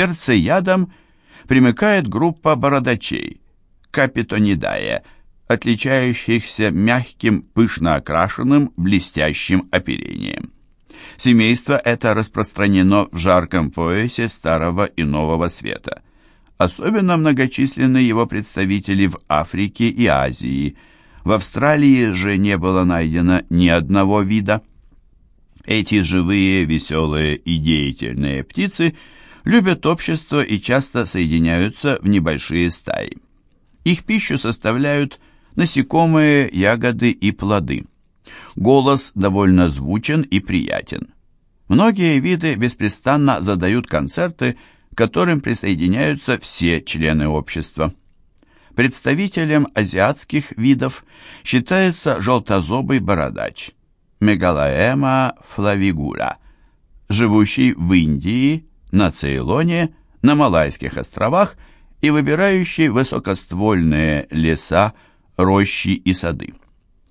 перцеядам примыкает группа бородачей – капитонидая, отличающихся мягким, пышно окрашенным, блестящим оперением. Семейство это распространено в жарком поясе Старого и Нового Света. Особенно многочисленны его представители в Африке и Азии. В Австралии же не было найдено ни одного вида. Эти живые, веселые и деятельные птицы любят общество и часто соединяются в небольшие стаи. Их пищу составляют насекомые, ягоды и плоды. Голос довольно звучен и приятен. Многие виды беспрестанно задают концерты, к которым присоединяются все члены общества. Представителем азиатских видов считается желтозобый бородач Мегалаэма флавигура, живущий в Индии, на Цейлоне, на Малайских островах и выбирающий высокоствольные леса, рощи и сады.